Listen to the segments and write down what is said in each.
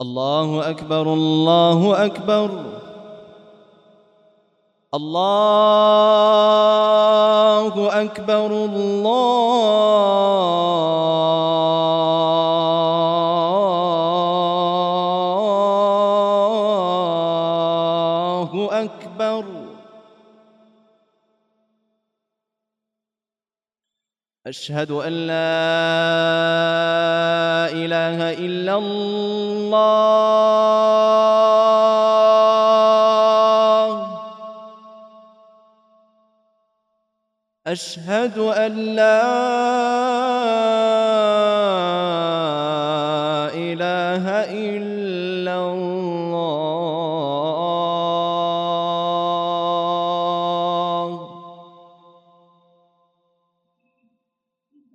اللہ اکبر اللہ اکبر اللہ اکبر اللہ اکبر اشہد ان لا إله إلا الله. أشهد أن لا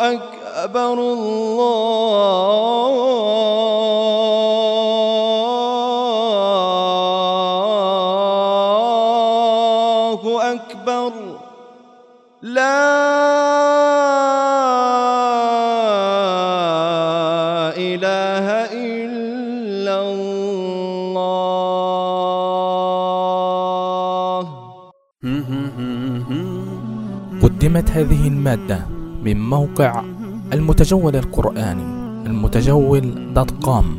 أكبر الله أكبر. لا إله إلا الله. قدمت هذه المادة. من موقع المتجول القرآني المتجول دوت كوم